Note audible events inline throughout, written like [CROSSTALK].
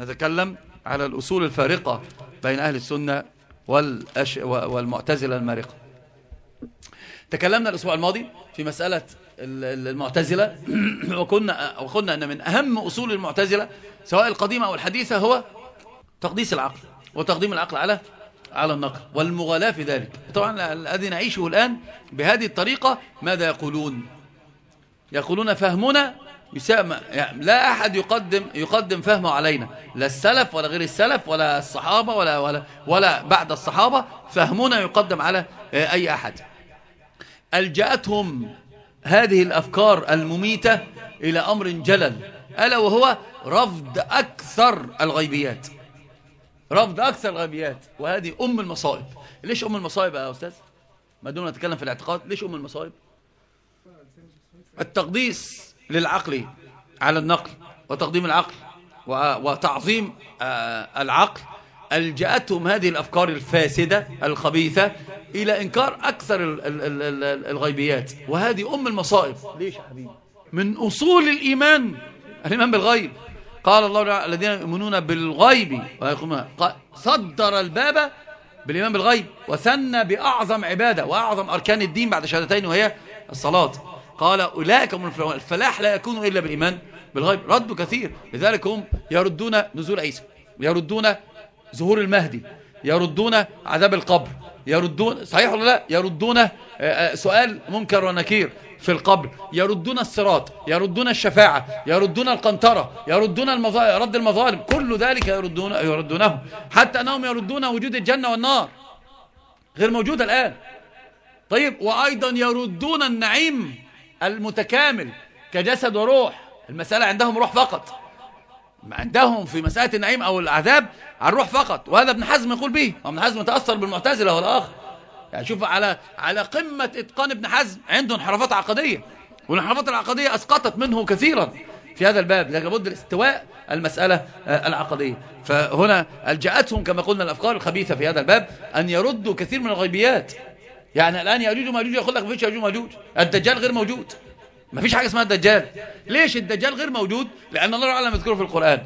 نتكلم على الأصول الفارقة بين أهل السنة والأش... والمعتزلة المارقة. تكلمنا الأسبوع الماضي في مسألة المعتزلة. [CLEARS THROAT] وكنا وقلنا أن من أهم أصول المعتزلة سواء القديمة أو الحديثة هو تقديس العقل وتقديم العقل على على النقل والمغالاة في ذلك. طبعا الذي نعيشه الآن بهذه الطريقة ماذا يقولون؟ يقولون فهمنا يسمى يعني لا أحد يقدم يقدم فهمه علينا. لا السلف ولا غير السلف ولا الصحابة ولا ولا ولا بعد الصحابة فهمنا يقدم على أي أحد. ألجأتهم هذه الأفكار المميتة إلى أمر جلل ألا وهو رفض أكثر الغيبيات. رفض أكثر الغيبيات وهذه أم المصائب. ليش أم المصائب يا أستاذ؟ ما دون نتكلم في الاعتقاد ليش أم المصائب؟ التقديس للعقل على النقل وتقديم العقل وتعظيم آه، العقل. ألجأتهم هذه الأفكار الفاسدة الخبيثة إلى إنكار أكثر الغيبيات؟ وهذه أم المصائب. ليش يا حبيبي؟ من أصول الإيمان الإيمان بالغيب. قال الله الذين يؤمنون بالغيب صدر الباب بالإيمان بالغيب وثنى بأعظم عبادة وأعظم أركان الدين بعد شهادتين وهي الصلاة. قال أولئك هم الفلاح. لا يكون إلا بالإيمان بالغيب. ردوا كثير. لذلك هم يردون نزول عيسى يردون ظهور المهدي يردون عذاب القبر يردون صحيح ولا لا؟ يردون آه، آه، سؤال منكر ونكير في القبر. يردون الصراط يردون الشفاعة يردون القنطرة يردون المظالم رد المظالم. كل ذلك يردون يردونه حتى أنهم يردون وجود الجنة والنار غير موجودة الآن. طيب وأيضا يردون النعيم. المتكامل كجسد وروح. المسألة عندهم روح فقط. عندهم في مسألة النعيم أو العذاب على الروح فقط. وهذا ابن حزم يقول به. ابن حزم تأثر بالمعتزلة والآخر. يعني شوف على على قمة إتقان ابن حزم عنده انحرافات عقدية. والانحرافات العقدية أسقطت منه كثيرا في هذا الباب. لكن بد الاستواء المسألة آه، العقدية. فهنا ألجأتهم كما قلنا الأفكار الخبيثة في هذا الباب أن يردوا كثير من الغيبيات. يعني الآن يأجوج ومأجوج يقول لك ما فيش يأجوج ومأجوج. الدجال غير موجود. ما فيش حاجة اسمها الدجال. ليش الدجال غير موجود؟ لأن الله تعالى يذكره في القرآن.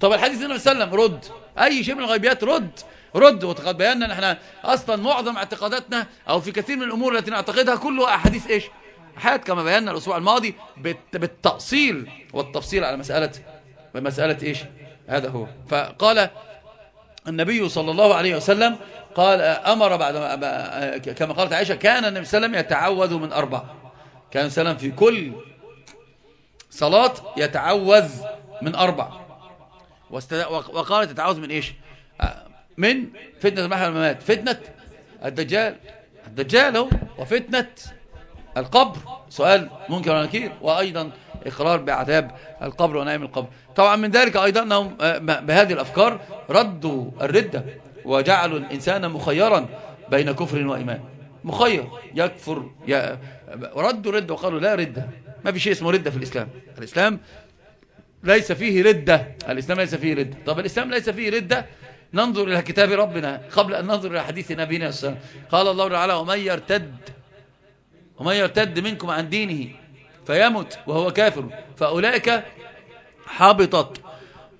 طب الحديث النبي صلى الله عليه وسلم رد. أي شيء من الغيبيات رد. رد. وقد بينا ان إحنا أصلا معظم اعتقاداتنا أو في كثير من الأمور التي نعتقدها كلها أحاديث إيش؟ أحاد كما بينا الأسبوع الماضي بالتأصيل والتفصيل على مسألة مسألة إيش؟ هذا هو. فقال النبي صلى الله عليه وسلم قال أمر بعد كما قالت عائشة كان النبي صلى الله عليه وسلم يتعوذ من أربع. كان سلام في كل صلاة يتعوذ من أربع. وقالت يتعوذ من إيش؟ من فتنة المحيا والممات فتنة الدجال. الدجال هو وفتنة القبر. سؤال منكر ونكير وأيضا إقرار بعذاب القبر ونعيم القبر. طبعا من ذلك أيضا أنهم بهذه الأفكار ردوا الردة. وجعلوا الإنسان مخيرا بين كفر وإيمان. مخير. يكفر ردوا ردة وقالوا لا ردة ما في شيء اسمه ردة في الإسلام. الإسلام ليس فيه ردة الإسلام ليس فيه ردة طب الإسلام ليس فيه ردة ننظر إلى كتاب ربنا. قبل أن ننظر إلى حديث نبينا السلام قال الله تعالى ومن يرتد ومن يرتد منكم عن دينه فيمت وهو كافر. فأولئك حبطت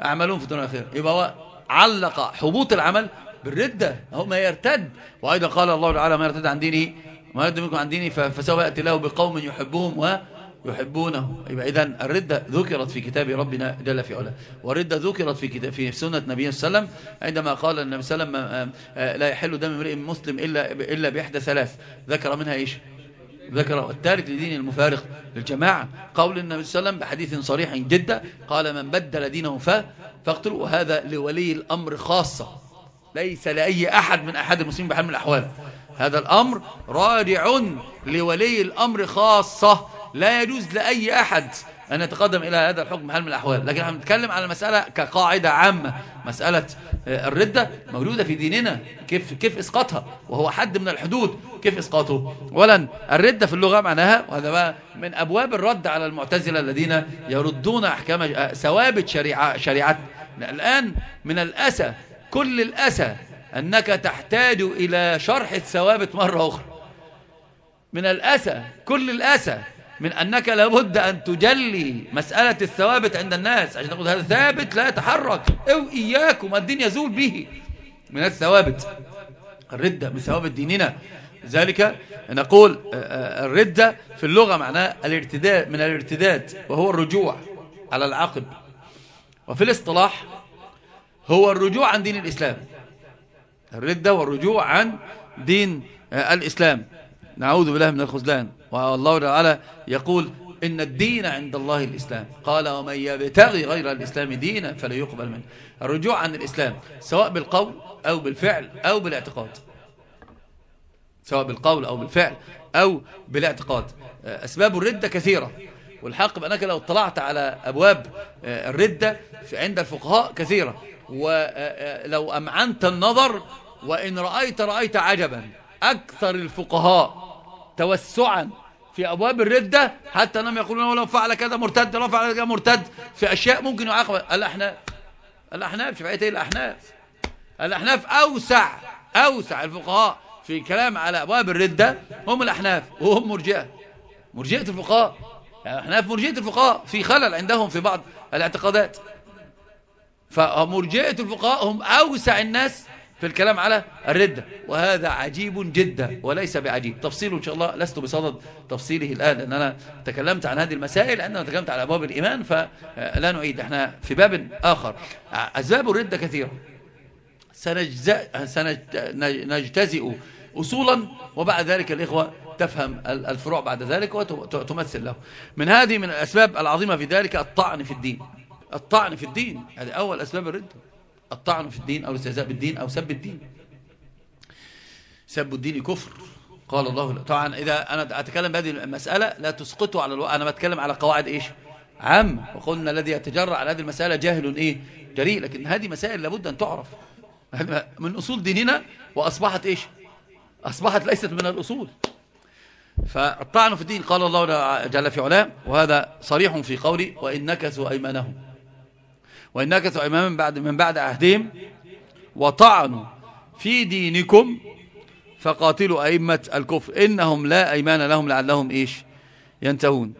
أعمالهم في الدنيا الآخرة يبقى هو علق حبوط العمل بالردة هو ما يرتد. وأيضا قال الله تعالى ما يرتد عن دينه ما يرتد منكم عن دينه فسوف يأتي له بقوم يحبهم و يحبونه يبقى إذا الردة ذكرت في كتاب ربنا جل في علاه. والردة ذكرت في كتاب في سنة نبي صلى الله عليه وسلم عندما قال النبي صلى الله عليه وسلم آه، لا يحل دم امرئ مسلم إلا إلا بإحدى ثلاث. ذكر منها إيش؟ ذكر الثالث لدين المفارق للجماعة. قول النبي صلى الله عليه وسلم بحديث صريح جدا قال من بدل دينه فاقتلوا وهذا لولي الأمر خاصة. ليس لأي أحد من أحد المسلمين بحال من الأحوال. هذا الأمر راجع لولي الأمر خاصة. لا يجوز لأي أحد أن يتقدم إلى هذا الحكم حال من الأحوال. لكن إحنا بنتكلم على المسألة كقاعدة عامة. مسألة آه، الردة موجودة في ديننا. كيف كيف إسقاطها؟ وهو حد من الحدود. كيف إسقاطه؟ أولا الردة في اللغة معناها وهذا بقى من أبواب الرد على المعتزلة الذين يردون أحكام آه، ثوابت شريعة شريعة. الآن من الأسى كل الأسى أنك تحتاج إلى شرح الثوابت مرة أخرى. من الأسى كل الأسى من أنك لابد أن تجلي مسألة الثوابت عند الناس. عشان تقول هذا ثابت لا يتحرك. أو إياكم الدين يزول به. من الثوابت الردة من ثوابت ديننا. ذلك نقول آه، آه، الردة في اللغة معناه الارتداد من الارتداد وهو الرجوع على العقب وفي الاصطلاح هو الرجوع عن دين الإسلام. الردة والرجوع عن دين آه، الإسلام. نعوذ بالله من الخذلان والله تعالى يقول إن الدين عند الله الإسلام. قال ومن يبتغي غير الإسلام دينا فلا يقبل منه. الرجوع عن الإسلام سواء بالقول أو بالفعل أو بالاعتقاد. سواء بالقول أو بالفعل أو بالاعتقاد. أسباب الردة كثيرة. والحق بأنك لو اطلعت على أبواب الردة عند الفقهاء كثيرة. ولو أمعنت النظر وإن رأيت رأيت عجبا. أكثر الفقهاء توسعا في أبواب الردة حتى أنهم يقولون لو فعل كذا مرتد لو فعل كذا مرتد في أشياء ممكن يعاقب الأحناف الأحناف شفعية إيه الأحناف. الأحناف أوسع أوسع. الفقهاء في كلام على أبواب الردة هم الأحناف وهم مرجئة. مرجئة الفقهاء. يعني الأحناف مرجئة الفقهاء في خلل عندهم في بعض الاعتقادات. فمرجئة الفقهاء هم أوسع الناس في الكلام على الردة. وهذا عجيب جدا وليس بعجيب. تفصيله إن شاء الله لست بصدد تفصيله الآن لأن أنا تكلمت عن هذه المسائل عندما تكلمت على أبواب الإيمان فلا نعيد. إحنا في باب آخر. أسباب الردة كثيرة. سنجتزئ أصولا وبعد ذلك الإخوة تفهم الفروع بعد ذلك وتمثل له. من هذه من الأسباب العظيمة في ذلك الطعن في الدين. الطعن في الدين. هذه أول أسباب الردة الطعن في الدين أو الاستهزاء بالدين أو سب الدين. سب الدين كفر. قال الله طبعا إذا أنا أتكلم بهذه المسألة لا تسقطوا على الوقت أنا بتكلم على قواعد إيش؟ عام. وقلنا الذي يتجرع على هذه المسألة جاهل إيه؟ جريء. لكن هذه مسائل لابد أن تعرف. من أصول ديننا وأصبحت إيش؟ أصبحت ليست من الأصول. فالطعن في الدين قال الله جل في علاه. وهذا صريح في قولي وإن نكثوا أيمانهم. وإن نكثوا أيمانهم من بعد, من بعد عهدهم وطعنوا في دينكم فقاتلوا أئمة الكفر. إنهم لا أيمان لهم لعلهم إيش؟ ينتهون.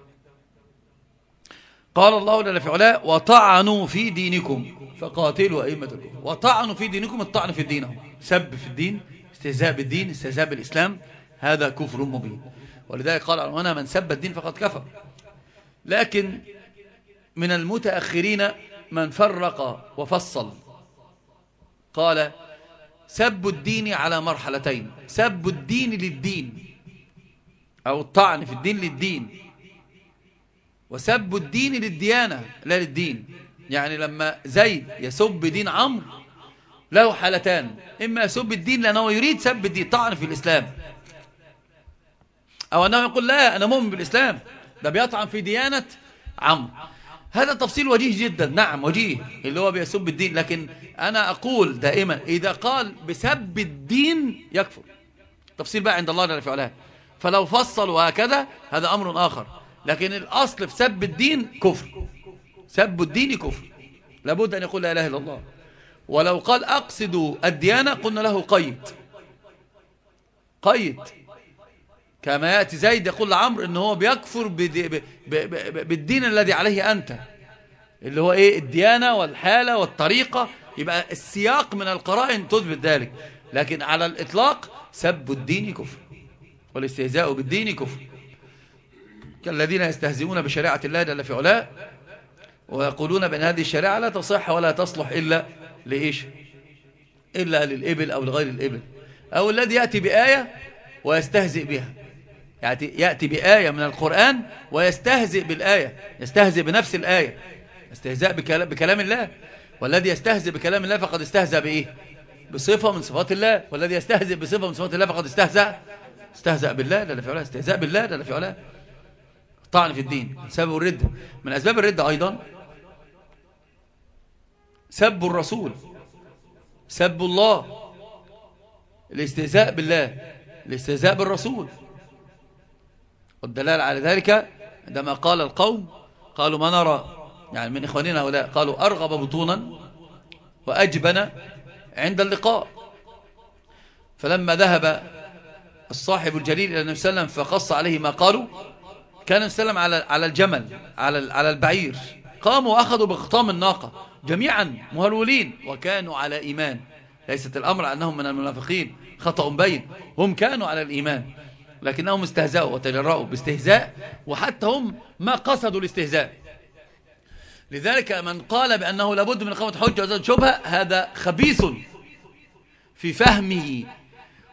قال الله جل في علاه وطعنوا في دينكم فقاتلوا أئمة الكفر. وطعنوا في دينكم الطعن في الدين سب في الدين استهزاء بالدين استهزاء بالإسلام هذا كفر مبين. ولذلك قال عنوانا من سب الدين فقد كفر. لكن من المتأخرين من فرق وفصل. قال سب الدين على مرحلتين. سب الدين للدين أو الطعن في الدين للدين. وسب الدين للديانة لا للدين. يعني لما زيد يسب دين عمرو له حالتان. إما يسب الدين لأنه يريد سب الدين طعن في الإسلام. أو أنه يقول لا أنا مؤمن بالإسلام. ده بيطعن في ديانة عمرو. هذا تفصيل وجيه جدا. نعم وجيه اللي هو بيسب الدين. لكن أنا أقول دائما إذا قال بسب الدين يكفر. تفصيل بقى عند الله جل في فلو فصل وهكذا هذا أمر آخر. لكن الأصل في سب الدين كفر. سب الدين كفر. لابد أن يقول لا إله إلا الله. ولو قال أقصد الديانة قلنا له قيد. قيد. كما يأتي زيد يقول لعمر ان هو بيكفر بالدين الذي عليه أنت. اللي هو إيه؟ الديانة والحالة والطريقة. يبقى السياق من القرائن تثبت ذلك. لكن على الإطلاق سب الدين كفر والاستهزاء بالدين كفر. كالذين يستهزئون بشريعة الله جل في علاه ويقولون بأن هذه الشريعة لا تصح ولا تصلح إلا لإيش؟ إلا للإبل أو لغير الإبل. أو الذي يأتي بآية ويستهزئ بها. يأتي, يأتي بآية من القرآن ويستهزئ بالآية يستهزئ بنفس الآية. استهزاء بكلام, بكلام الله. والذي يستهزئ بكلام الله فقد استهزأ بإيه؟ بصفة من صفات الله. والذي يستهزئ بصفة من صفات الله فقد استهزأ استهزأ بالله. لا في استهزاء بالله. لا في طعن في الدين. سبب الردة من أسباب الردة أيضا سب الرسول. سب الله. الاستهزاء بالله. الاستهزاء بالرسول. والدلال على ذلك عندما قال القوم قالوا ما نرى؟ يعني من إخواننا هؤلاء قالوا أرغب بطونا وأجبن عند اللقاء. فلما ذهب الصاحب الجليل إلى النبي صلى الله عليه وسلم فقص عليه ما قالوا كان السلام على على الجمل على على البعير. قاموا وأخذوا بخطام الناقة جميعا مهرولين وكانوا على إيمان. ليست الأمر أنهم من المنافقين خطأ بين. هم كانوا على الإيمان لكنهم استهزأوا وتجرأوا باستهزاء وحتى هم ما قصدوا الاستهزاء. لذلك من قال بأنه لابد من إقامة حجة وزاد شبهة هذا خبيث في فهمه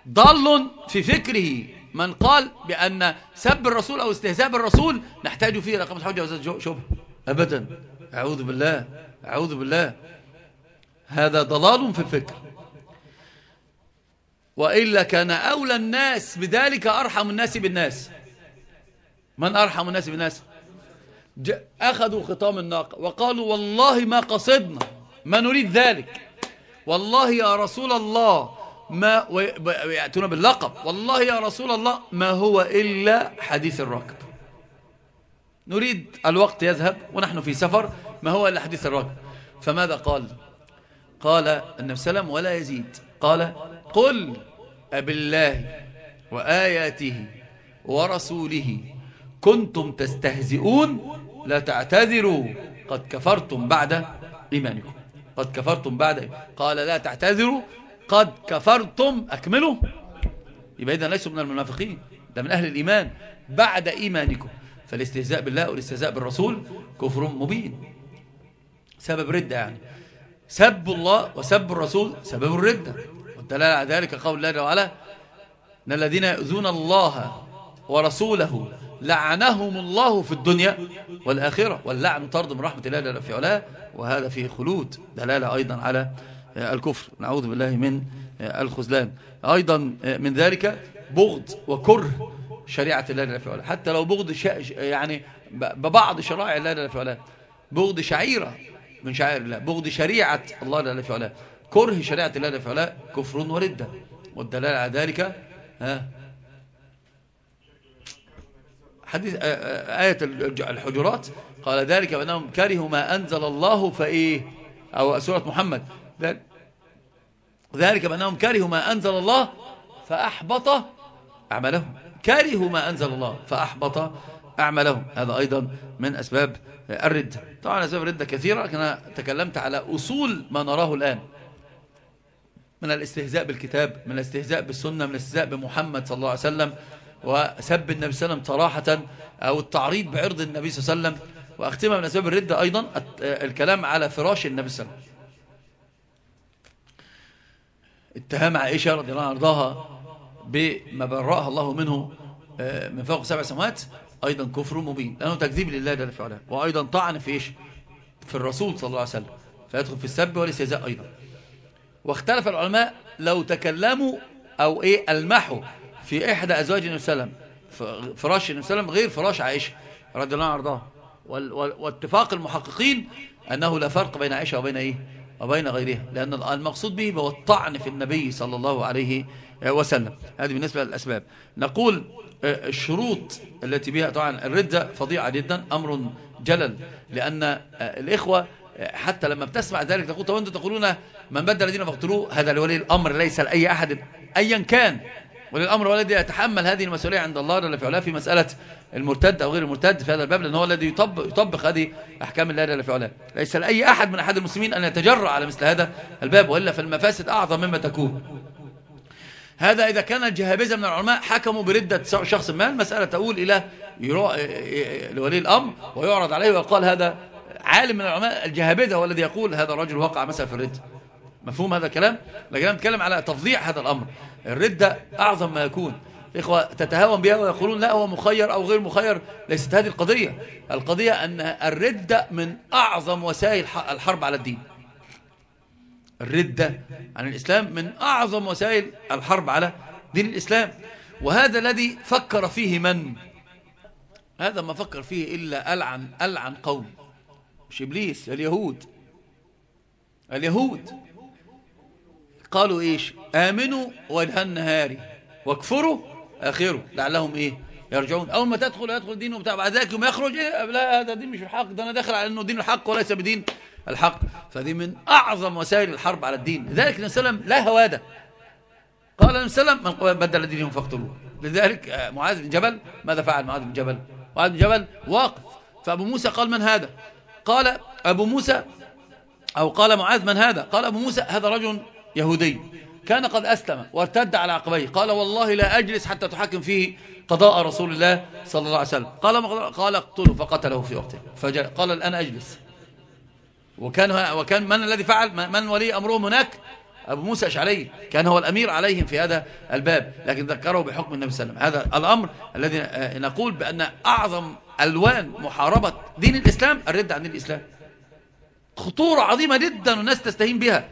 ضل في فكره. من قال بأن سب الرسول أو استهزاء بالرسول نحتاج فيه إلى إقامة حجة وزاد شبهة. أبدا. أعوذ بالله. أعوذ بالله. هذا ضلال في الفكر. وإلا كان أولى الناس بذلك أرحم الناس بالناس. من أرحم الناس بالناس؟ أخذوا خطام الناقة وقالوا والله ما قصدنا ما نريد ذلك. والله يا رسول الله ما ويأتون باللقب. والله يا رسول الله ما هو إلا حديث الراكب. نريد الوقت يذهب ونحن في سفر ما هو إلا حديث الراكب؟ فماذا قال؟ قال النبي وسلم ولا يزيد. قال قل أبالله وآياته ورسوله كنتم تستهزئون لا تعتذروا. قد كفرتم بعد إيمانكم. قد كفرتم بعد قال لا تعتذروا. قد كفرتم. أكملوا. يبقى إذا ليسوا من المنافقين. ده من أهل الإيمان. بعد إيمانكم. فالاستهزاء بالله والاستهزاء بالرسول كفر مبين. سبب ردة يعني. سب الله وسب الرسول سبب الردة. والدلالة على ذلك قول الله وعلا إن الذين يؤذون الله ورسوله لعنهم الله في الدنيا والآخرة واللعن طرد من رحمة الله في علاه وهذا فيه خلود دلالة أيضا على الكفر. نعوذ بالله من الخذلان. أيضا من ذلك بغض وكره شريعة الله جل في علاه. حتى لو بغض يعني ببعض شرائع الله جل في علاه. بغض شعيرة من شعائر الله بغض شريعة الله جل في علاه. كره شريعة الله جل في علاه كفر وردة والدلالة على ذلك ها حديث آية الحجرات. قال ذلك بأنهم كرهوا ما أنزل الله فإيه أو سورة محمد. ذلك بأنهم كرهوا ما أنزل الله فأحبط أعمالهم. كرهوا ما أنزل الله فأحبط أعمالهم. هذا أيضا من أسباب الردة طبعا أسباب الردة كثيرة لكن أنا تكلمت على أصول ما نراه الآن. من الاستهزاء بالكتاب من الاستهزاء بالسنة من الاستهزاء بمحمد صلى الله عليه وسلم. وسب النبي صلى الله عليه وسلم صراحة أو التعريض بعرض النبي صلى الله عليه وسلم وأختمها من أسباب الردة أيضا الكلام على فراش النبي صلى الله عليه وسلم. اتهام عائشة رضي الله عنها بما برأها الله منه آه، من فوق سبع سماوات أيضا كفر مبين لأنه تكذيب لله جل في علاه وأيضا طعن في إيش؟ في الرسول صلى الله عليه وسلم فيدخل في السب والاستهزاء أيضا. واختلف العلماء لو تكلموا أو إيه ألمحوا في إحدى أزواج النبي صلى الله عليه وسلم فراش النبي صلى الله عليه وسلم غير فراش عائشة رضي الله عنها واتفاق المحققين أنه لا فرق بين عائشة وبين إيه؟ وبين غيرها لأن المقصود به هو الطعن في النبي صلى الله عليه وسلم. هذه بالنسبة للأسباب. نقول آه، الشروط التي بها طبعا الردة فظيعة جدا أمر جلل لأن آه، الإخوة آه، حتى لما بتسمع ذلك تقول طب أنتم تقولون من بدل دينه فاقتلوه هذا لولي الأمر ليس لأي أحد أيا كان. ولي الأمر هو الذي يتحمل هذه المسؤولية عند الله جل في في مسألة المرتد أو غير المرتد في هذا الباب لأنه هو الذي يطبق, يطبق هذه أحكام الله جل في ليس لأي أحد من أحد المسلمين أن يتجرأ على مثل هذا الباب وإلا فالمفاسد أعظم مما تكون. هذا إذا كان الجهابزة من العلماء حكموا بردة شخص ما المسألة تقول إلى لولي الأمر ويعرض عليه ويقال هذا عالم من العلماء الجهابزة هو الذي يقول هذا الرجل وقع مثلا في الردة مفهوم هذا الكلام؟ لكن أنا نتكلم على تفضيع هذا الأمر. الردة أعظم ما يكون. إخوة تتهاون بها ويقولون لا هو مخير أو غير مخير. ليست هذه القضية. القضية أن الردة من أعظم وسائل الحرب على الدين. الردة عن الإسلام من أعظم وسائل الحرب على دين الإسلام. وهذا الذي فكر فيه من؟ هذا ما فكر فيه إلا ألعن, ألعن قوم. مش إبليس اليهود. اليهود. قالوا إيش؟ آمنوا وجه النهار. واكفروا آخره. لعلهم إيه؟ يرجعون. أول ما تدخل يدخل دينه بتاع بعد ذلك يوم يخرج إيه؟ لا هذا دين مش الحق ده أنا داخل على أنه دين الحق وليس بدين الحق. فدي من أعظم وسائل الحرب على الدين. لذلك النبي صلى الله عليه وسلم لا هوادة. قال النبي صلى الله عليه وسلم من بدل دينهم فاقتلوه. لذلك آه، معاذ بن جبل ماذا فعل معاذ بن جبل؟ معاذ بن جبل واقف. فأبو موسى قال من هذا؟ قال أبو موسى أو قال معاذ من هذا؟ قال أبو موسى هذا رجل يهودي. كان قد أسلم وارتد على عقبيه. قال والله لا أجلس حتى تحكم فيه قضاء رسول الله صلى الله عليه وسلم. قال قال اقتله فقتله في وقته. فقال الآن أجلس. وكان وكان من الذي فعل؟ من ولي أمرهم هناك؟ أبو موسى أشعري. كان هو الأمير عليهم في هذا الباب. لكن ذكره بحكم النبي صلى الله عليه وسلم. هذا الأمر الذي نقول بأن أعظم ألوان محاربة دين الإسلام الرد عن الإسلام. خطورة عظيمة جدا والناس تستهين بها.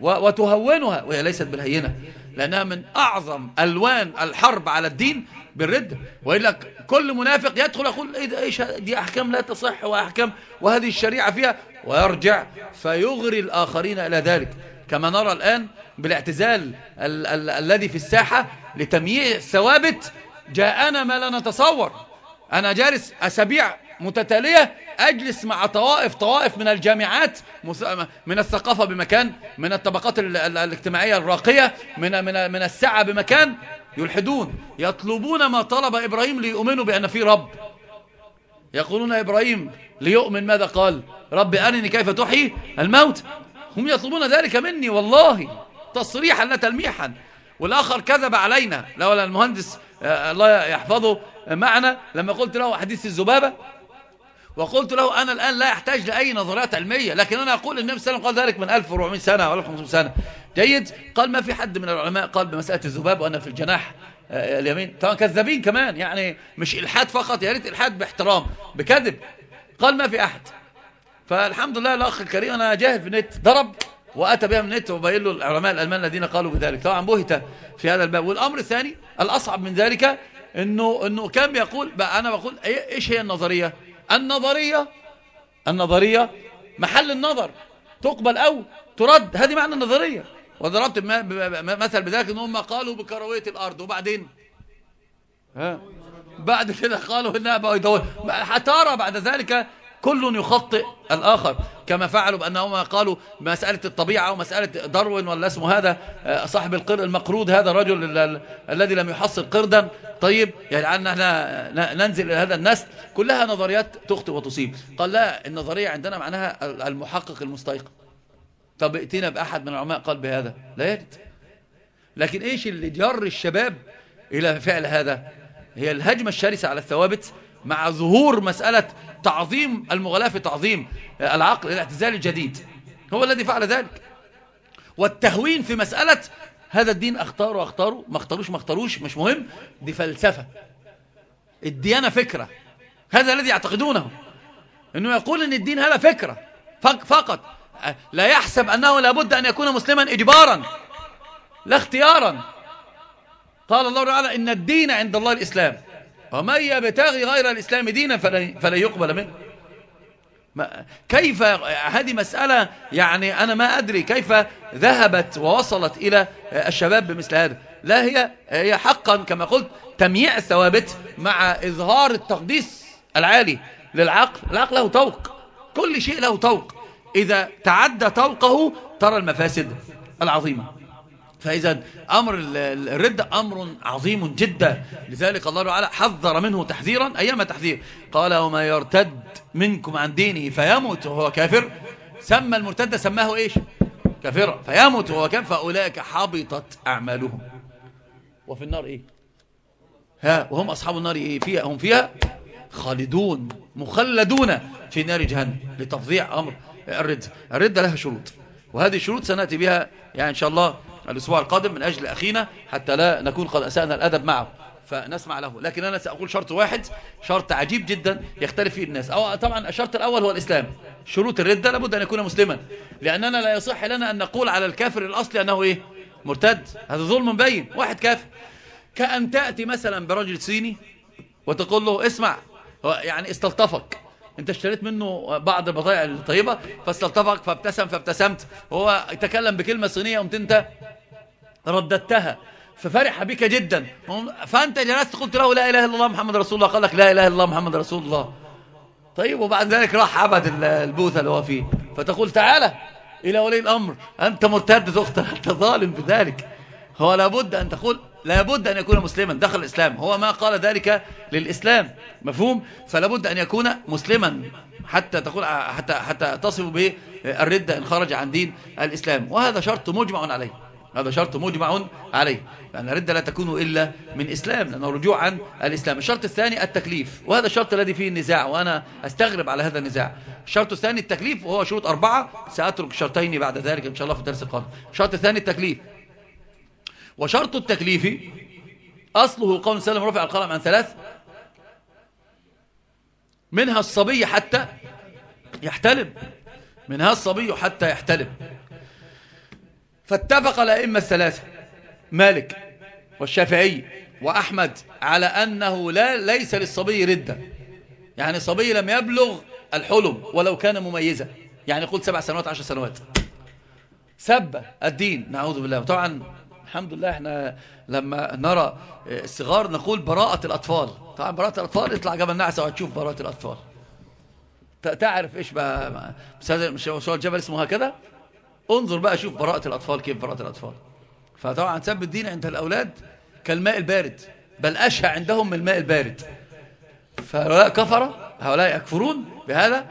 وتهونها وهي ليست بالهينة لأنها من أعظم ألوان الحرب على الدين بالرد. وإلا كل منافق يدخل يقول إيه ده إيش دي أحكام لا تصح وأحكام وهذه الشريعة فيها. ويرجع فيغري الآخرين إلى ذلك. كما نرى الآن بالاعتزال ال ال الذي في الساحة لتمييع ثوابت. جاءنا ما لا نتصور. أنا جالس أسابيع متتالية أجلس مع طوائف طوائف من الجامعات من الثقافة بمكان من الطبقات الاجتماعية الراقية من, من, من السعة بمكان يلحدون يطلبون ما طلب إبراهيم ليؤمنوا بأن في رب. يقولون إبراهيم ليؤمن ماذا قال؟ رب أرني كيف تحيي الموت. هم يطلبون ذلك مني والله تصريحا لا تلميحا. والآخر كذب علينا لولا المهندس آه، الله يحفظه معنا لما قلت له حديث الزبابة وقلت له أنا الآن لا يحتاج لأي نظريات علمية لكن أنا أقول النبي صلى الله عليه وسلم قال ذلك من 1400 سنة ولا 500 سنة. جيد؟ قال ما في حد من العلماء قال بمسألة الذباب وأنا في الجناح آه، اليمين. طبعا كذابين كمان يعني مش إلحاد فقط يا ريت إلحاد باحترام بكذب. قال ما في أحد. فالحمد لله الأخ الكريم أنا جاهل في النت ضرب وأتى بها من النت وبين له العلماء الألمان الذين قالوا بذلك. طبعا بهت في هذا الباب. والأمر الثاني الأصعب من ذلك إنه, إنه كان بيقول بقى أنا بقول إيش هي النظرية؟ النظرية. النظرية محل النظر. تقبل أو ترد. هذه معنى النظرية. وضربت مثل بذلك إن هم قالوا بكروية الأرض. وبعدين؟ ها؟ بعد كده قالوا إنها بيضاوية حتارى بعد ذلك كل يخطئ الآخر كما فعلوا بأنهم قالوا مسألة الطبيعة ومسألة داروين ولا اسمه هذا آه، صاحب القرد المقرود هذا الرجل الذي لم يحصل قردا. طيب يعني أننا ننزل إلى هذا النسل. كلها نظريات تخطئ وتصيب. قال لا النظرية عندنا معناها المحقق المستيقظ. طب ائتنا بأحد من العلماء قال بهذا. لا يجد. لكن إيش اللي جر الشباب إلى فعل هذا؟ هي الهجمة الشرسة على الثوابت مع ظهور مسألة تعظيم المغلاة في تعظيم العقل الاعتزال الجديد. هو الذي فعل ذلك. والتهوين في مسألة هذا الدين اختاروا اختاروا ما اختاروش ما اختاروش مش مهم دي فلسفة. الديانة فكرة. هذا الذي يعتقدونه. إنه يقول إن الدين هذا فكرة. فقط. لا يحسب أنه لابد أن يكون مسلما اجبارا لا اختيارا. قال الله تعالى إن الدين عند الله الإسلام. ومن يبتغي غير الإسلام دينا فلا يقبل منه. كيف هذه مسألة يعني أنا ما أدري كيف ذهبت ووصلت إلى الشباب بمثل هذا. لا هي هي حقا كما قلت تمييع الثوابت مع إظهار التقديس العالي للعقل. العقل له توق. كل شيء له توق. إذا تعدى توقه ترى المفاسد العظيمة. فإذا أمر الردة أمر عظيم جدا. لذلك الله تعالى حذر منه تحذيرا. أيام تحذير قال وما يرتد منكم عن دينه فيموت وهو كافر. سمى المرتد سماه إيش؟ كافرا. فيموت وهو كافر. فأولئك حبطت أعمالهم. وفي النار إيه؟ ها وهم أصحاب النار إيه؟ فيها هم فيها خالدون مخلدون في نار جهنم. لتفضيع أمر الردة الردة لها شروط. وهذه الشروط سنأتي بها يعني إن شاء الله الأسبوع القادم من أجل أخينا حتى لا نكون قد أسأنا الأدب معه. فنسمع له. لكن أنا سأقول شرط واحد شرط عجيب جدا يختلف فيه الناس. أو طبعا الشرط الأول هو الإسلام. شروط الردة لابد أن يكون مسلما. لأننا لا يصح لنا أن نقول على الكافر الأصلي أنه إيه؟ مرتد. هذا ظلم بين. واحد كافر كأن تأتي مثلا برجل صيني وتقول له اسمع يعني استلطفك. أنت اشتريت منه بعض البضائع الطيبة فاستلطفك فابتسم فابتسمت. وهو تكلم بكلمة صينية قمت أنت رددتها. ففرح بك جدا. فأنت جلست قلت له لا إله إلا الله محمد رسول الله. قال لك لا إله إلا الله محمد رسول الله. طيب وبعد ذلك راح عبد البوث اللي هو فيه. فتقول تعالى إلى ولي الأمر. أنت مرتد تقتل أنت ظالم بذلك. هو لابد أن تقول لابد أن يكون مسلما. دخل الإسلام. هو ما قال ذلك للإسلام. مفهوم؟ فلابد أن يكون مسلما. حتى تقول حتى حتى تصف به الردة إن خرج عن دين الإسلام. وهذا شرط مجمع عليه. هذا شرط مجمع عليه لأن الردة لا تكون إلا من إسلام لأنه رجوع عن الإسلام. الشرط الثاني التكليف وهذا الشرط الذي فيه النزاع وأنا أستغرب على هذا النزاع. الشرط الثاني التكليف وهو شروط أربعة سأترك شرطين بعد ذلك إن شاء الله في الدرس القادم. الشرط الثاني التكليف وشرط التكليف أصله قول سلم رفع القلم عن ثلاث منها الصبي حتى يحتلم منها الصبي حتى يحتلم. فاتفق الأئمة الثلاثة مالك والشافعي وأحمد على أنه لا ليس للصبي ردة. يعني صبي لم يبلغ الحلم ولو كان مميزا. يعني قلت سبع سنوات عشر سنوات. سب الدين نعوذ بالله. طبعا الحمد لله إحنا لما نرى الصغار نقول براءة الأطفال. طبعا براءة الأطفال اطلع جبل نعسة وهتشوف براءة الأطفال. تعرف إيش بقى؟ مش هو الجبل اسمه هكذا؟ انظر بقى شوف براءة الأطفال كيف براءة الأطفال. فطبعا سب الدين عند الأولاد كالماء البارد بل أشهى عندهم من الماء البارد. فهؤلاء كفر هؤلاء يكفرون بهذا.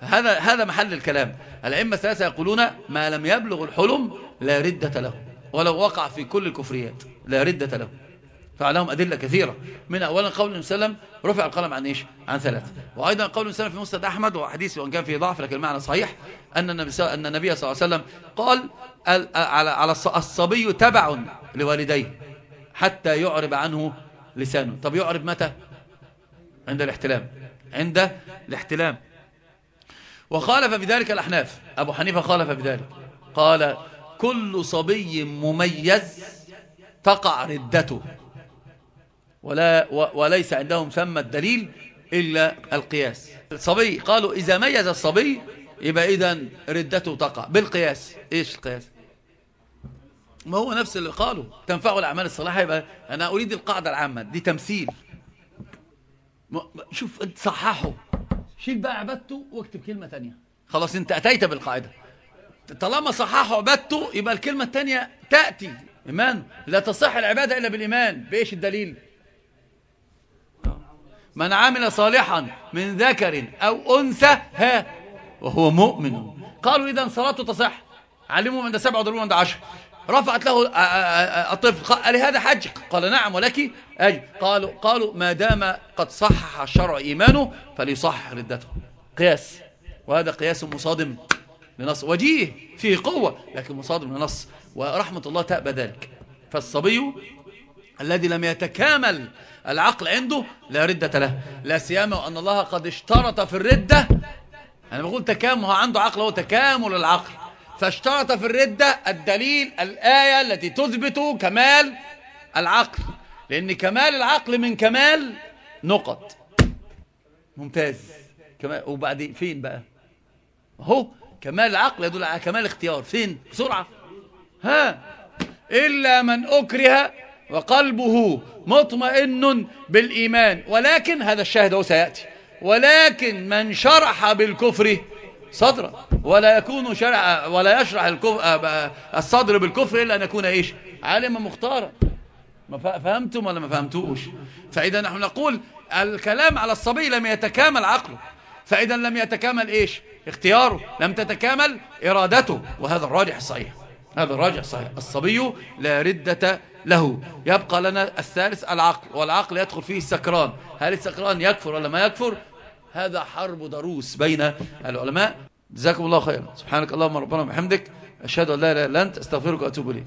هذا هذا محل الكلام. الأئمة الثلاثة يقولون ما لم يبلغ الحلم لا ردة له ولو وقع في كل الكفريات لا ردة له. فعلهم أدلة كثيرة. من أولا قول صلى الله عليه وسلم رفع القلم عن إيش؟ عن ثلاث. وأيضا قول صلى الله عليه وسلم في مسند أحمد وحديث وإن كان فيه ضعف لكن المعنى صحيح أن النبي أن النبي صلى الله عليه وسلم قال على على الصبي تبع لوالديه حتى يعرب عنه لسانه. طب يعرب متى؟ عند الاحتلام. عند الاحتلام. وخالف بذلك الأحناف. أبو حنيفة خالف بذلك قال كل صبي مميز تقع ردته. ولا وليس عندهم ثم الدليل إلا القياس. الصبي قالوا إذا ميز الصبي يبقى إذا ردته تقع. بالقياس. إيش القياس؟ ما هو نفس اللي قالوا. تنفعوا الأعمال الصالحة يبقى أنا أريد القاعدة العامة. دي تمثيل. شوف أنت صححه. شيل بقى عبادته واكتب كلمة تانية. خلاص أنت أتيت بالقاعدة. طالما صححه عبادته يبقى الكلمة التانية تأتي. إيمان. لا تصح العبادة إلا بالإيمان. بإيش الدليل؟ من عمل صالحا من ذكر أو أنثى ها وهو مؤمن. قالوا إذا صلاته تصح. علموا من ده سبع وضربوا من ده عشر. رفعت له الطفل قال هذا حج؟ قال نعم ولك؟ أي قالوا, قالوا ما دام قد صحح الشرع إيمانه فليصحح ردته. قياس. وهذا قياس مصادم لنص. وجيه فيه قوة لكن مصادم لنص. ورحمة الله تأبى ذلك. فالصبي الذي لم يتكامل العقل عنده لا ردة له لا سيما وأن الله قد اشترط في الردة. أنا بقول تكامل هو عنده عقل هو تكامل العقل. فاشترط في الردة الدليل الآية التي تثبت كمال العقل. لأن كمال العقل من كمال نقط. ممتاز. كمال وبعد فين بقى؟ هو كمال العقل يدل على كمال الاختيار. فين؟ بسرعة. ها؟ إلا من أكره وقلبه مطمئن بالإيمان. ولكن هذا الشاهد هو سيأتي. ولكن من شرح بالكفر صدرا. ولا يكون شرع ولا يشرح آه، الصدر بالكفر إلا أن يكون إيش؟ عالما مختارا. ما فهمتم ولا ما فهمتوش؟ فإذا نحن نقول الكلام على الصبي لم يتكامل عقله. فإذا لم يتكامل إيش؟ اختياره. لم تتكامل إرادته. وهذا الراجح الصحيح. هذا الراجح صحيح. الصبي لا ردة له. يبقى لنا الثالث العقل والعقل يدخل فيه السكران. هل السكران يكفر ولا ما يكفر؟ هذا حرب ضروس بين العلماء. جزاكم الله خيرا. سبحانك اللهم ربنا وبحمدك أشهد أن لا إله إلا أنت. أستغفرك وأتوب إليك.